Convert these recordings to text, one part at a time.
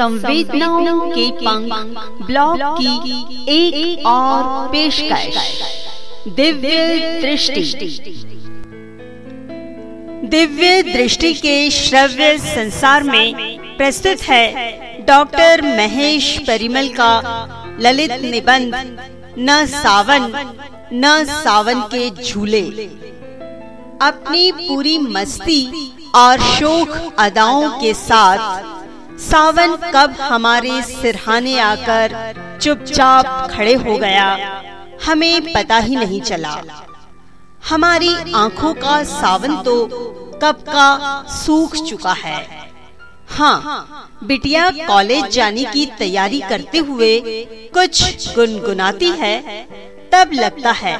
संवेदनाओं के पंख ब्लॉग की एक, और पेशकश। दिव्य दृष्टि। दिव्य दृष्टि के श्रव्य संसार में प्रस्तुत है डॉक्टर महेश परिमल का ललित निबंध न सावन न सावन के झूले। अपनी पूरी मस्ती और शोक अदाओं के साथ सावन कब हमारे सिरहाने आकर चुपचाप खड़े हो गया, हमें पता ही नहीं चला। हमारी आँखों का सावन तो कब का सूख चुका है। हाँ बिटिया कॉलेज जाने की तैयारी करते हुए कुछ गुनगुनाती है, तब लगता है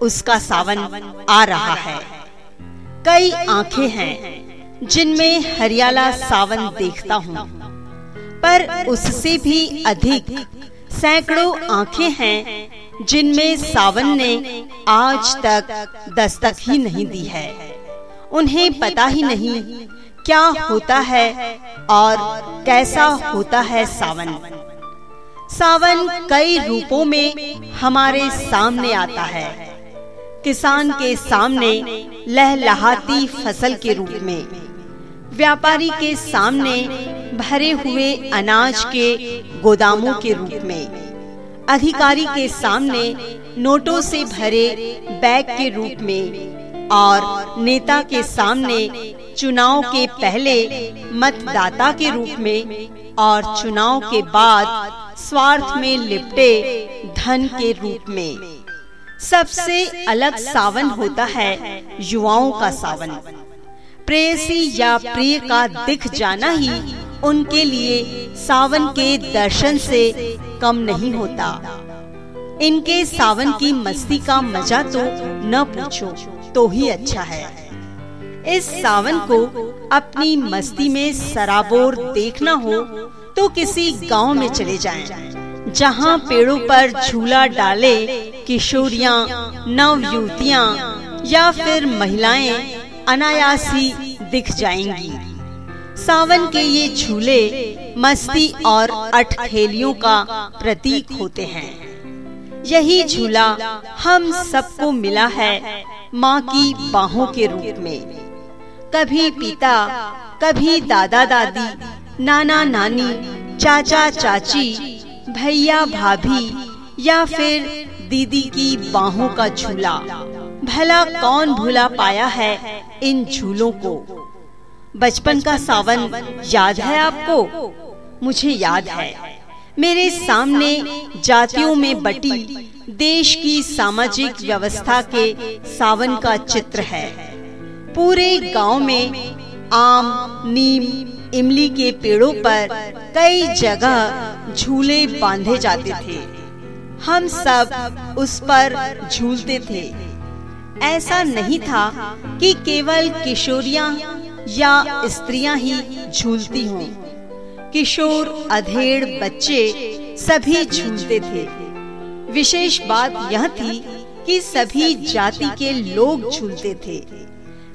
उसका सावन आ रहा है। कई आँखें हैं जिनमें हरियाला सावन देखता हूँ। पर उससे भी अधिक सैकड़ों आँखें हैं जिनमें सावन ने आज तक दस्तक ही नहीं दी है। उन्हें पता ही नहीं क्या होता है और कैसा होता है सावन। सावन कई रूपों में हमारे सामने आता है। किसान के सामने लहलहाती फ़सल के रूप में। व्यापारी के सामने भरे हुए अनाज के गोदामों के रूप में, अधिकारी के सामने नोटों से भरे बैग के रूप में और नेता के सामने चुनाव के पहले मतदाता के रूप में और चुनाव के बाद स्वार्थ में लिपटे धन के रूप में। सबसे अलग सावन होता है युवाओं का सावन। प्रेयसी या प्रिय का दिख जाना ही उनके लिए सावन के दर्शन से कम नहीं होता। इनके सावन की मस्ती का मज़ा तो न पूछो तो ही अच्छा है। इस सावन को अपनी मस्ती में सराबोर देखना हो तो किसी गाँव में चले जाएँ, जहाँ पेड़ों पर झूला डाले किशोरिया नव युवतियाँ या फिर महिलाएँ अनायासी दिख जाएँगी। सावन के ये झूले मस्ती और अटखेलियों का प्रतीक होते हैं। यही झूला हम सबको मिला है माँ की बाहों के रूप में। कभी पिता, कभी दादा दादी, नाना नानी, चाचा चाची, भैया भाभी या फिर दीदी की बाहों का झूला। भला कौन भूला पाया है इन झूलों को? बचपन का सावन याद है आपको? मुझे याद है। मेरे सामने जातियों में बटी देश की सामाजिक व्यवस्था के सावन का चित्र है। पूरे गाँव में आम, नीम, इमली के पेड़ों पर कई जगह झूले बांधे जाते थे। हम सब उस पर झूलते थे। ऐसा नहीं था कि केवल किशोरियाँ या स्त्रियाँ ही झूलती हों। किशोर अधेड़ बच्चे सभी झूलते थे। विशेष बात यह थी कि सभी जाति के लोग झूलते थे।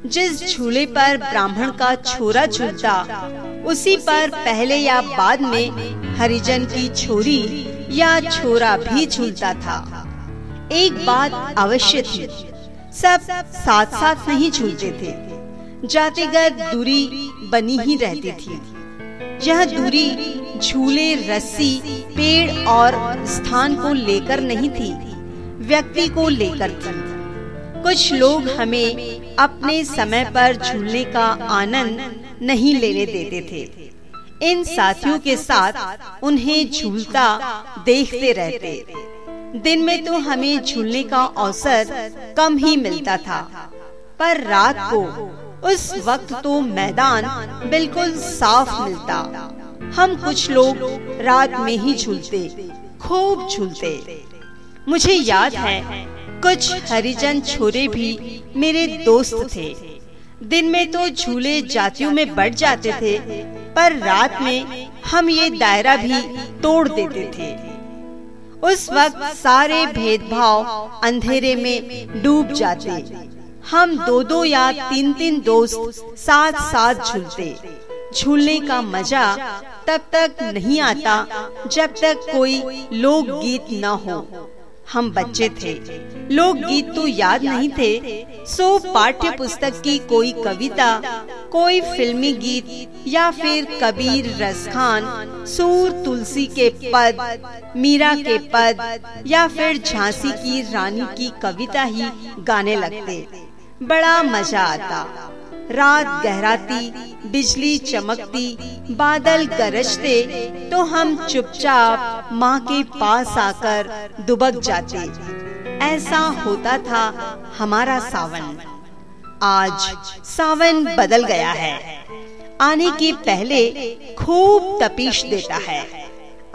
जिस झूले पर ब्राह्मण का छोरा झूलता, उसी पर पहले या बाद में हरिजन की छोरी या छोरा भी झूलता था। एक बात अवश्य थी सब साथ साथ नहीं झूलते थे। जातिगत दूरी बनी ही रहती थी। यह दूरी झूले, रस्सी, पेड़ और स्थान को लेकर नहीं थी, व्यक्ति को लेकर थी। कुछ लोग हमें अपने समय पर झूलने का आनंद नहीं लेने देते थे। इन साथियों के साथ उन्हें झूलता देखते रहते। दिन में तो हमें झूलने का अवसर कम ही मिलता था। पर रात को, उस वक्त तो मैदान बिल्कुल साफ़ मिलता। हम कुछ लोग रात में ही झूलते, खूब झूलते। मुझे याद है, कुछ हरिजन छोरे भी मेरे दोस्त थे। दिन में तो झूले जातियों में बढ़ जाते थे, पर रात में हम ये दायरा भी तोड़ देते थे। उस वक्त सारे भेदभाव अंधेरे में डूब जाते। हम दो दो या तीन तीन दोस्त साथ साथ झूलते। झूलने का मज़ा तब तक नहीं आता जब तक कोई लोकगीत न हो। हम बच्चे थे। लोग गीत तो याद नहीं थे। सो पाठ्य पुस्तक की कोई कविता, कोई फिल्मी गीत या फिर कबीर रसखान सूर तुलसी के पद, मीरा के पद या फिर झांसी की रानी की कविता ही गाने लगते। बड़ा मज़ा आता। रात गहराती, बिजली चमकती, बादल गरजते तो हम चुपचाप माँ के पास आकर दुबक जाते। ऐसा होता था हमारा सावन। आज सावन बदल गया है। आने के पहले खूब तपीश देता है।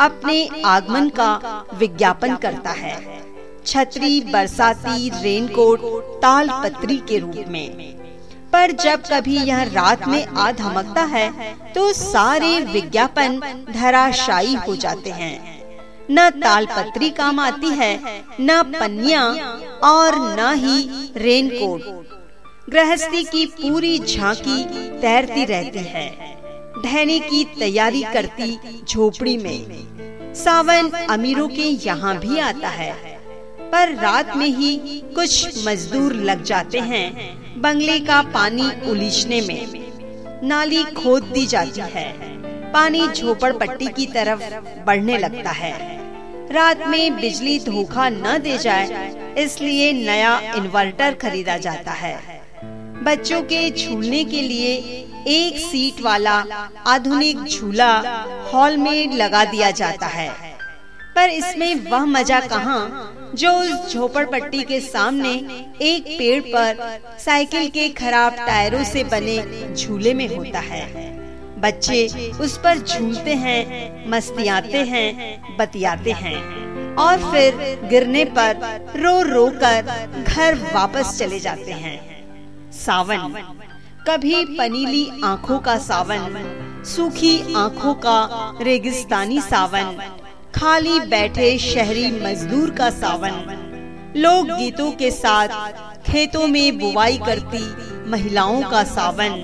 अपने आगमन का विज्ञापन करता है। छतरी बरसाती रेनकोट ताल पत्री के रूप में। पर जब कभी यह रात में आ धमकता है तो सारे विज्ञापन धराशायी हो जाते हैं। न तालपत्री काम आती है, न पन्निया और न ही रेनकोट। गृहस्थी की पूरी झांकी तैरती रहती है। ढहने की तैयारी करती झोपड़ी में। सावन अमीरों के यहाँ भी आता है। पर रात में ही कुछ मजदूर लग जाते हैं। बंगले का पानी उलीचने में। नाली खोद दी जाती है। पानी झोपड़ पट्टी की तरफ़ बढ़ने लगता है। रात में बिजली धोखा न दे जाए, इसलिए नया इन्वर्टर खरीदा जाता है। बच्चों के झूलने के लिए एक सीट वाला आधुनिक झूला हॉल में लगा दिया जाता है। पर इसमें वह मज़ा कहाँ? जो उस झोपड़पट्टी के सामने एक पेड़ पर साइकिल के खराब टायरों से बने झूले में होता है। बच्चे उस पर झूलते हैं, मस्तियाते हैं, बतियाते हैं और फिर गिरने पर रो रो कर घर वापस चले जाते हैं। सावन। कभी पनीली आँखों का सावन, सूखी आँखों का रेगिस्तानी सावन खाली बैठे शहरी मजदूर का सावन। लोक गीतों के साथ खेतों में बुवाई करती महिलाओं का सावन।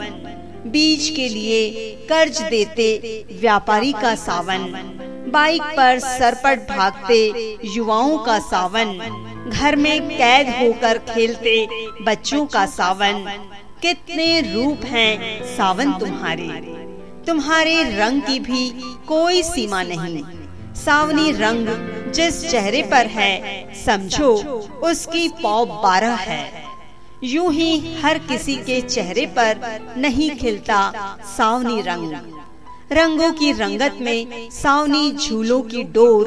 बीज के लिए कर्ज देते व्यापारी का सावन। बाइक पर सरपट भागते युवाओं का सावन। घर में कैद होकर खेलते बच्चों का सावन। कितने रूप हैं सावन तुम्हारे। तुम्हारे रंग की भी कोई सीमा नहीं। सावनी रंग जिस चेहरे पर है, समझो उसकी पौ बारह है। यूँ ही हर किसी के चेहरे पर नहीं खिलता सावनी रंग। रंगों की रंगत में सावनी झूलों की डोर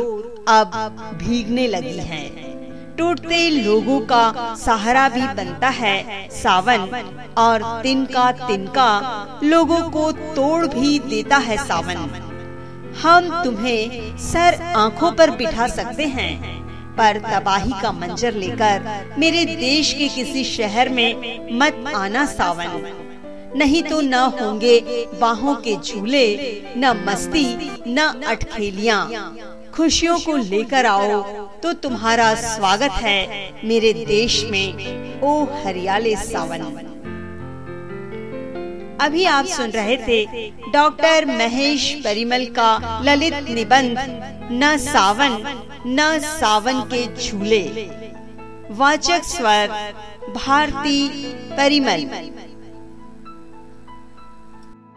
अब भीगने लगी है। टूटते लोगों का सहारा भी बनता है सावन, और तिनका तिनका लोगों को तोड़ भी देता है सावन। हम तुम्हें सर आँखों पर बिठा सकते हैं, पर तबाही का मंजर लेकर मेरे देश के किसी शहर में मत आना, सावन। नहीं तो न होंगे बाहों के झूले, न मस्ती, न अटखेलियाँ। खुशियों को लेकर आओ तो तुम्हारा स्वागत है मेरे देश में, ओ हरियाले सावन। अभी आप सुन रहे थे डॉक्टर महेश परिमल का ललित निबंध, न सावन न सावन के झूले। वाचक स्वर, भारती परिमल।